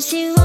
she was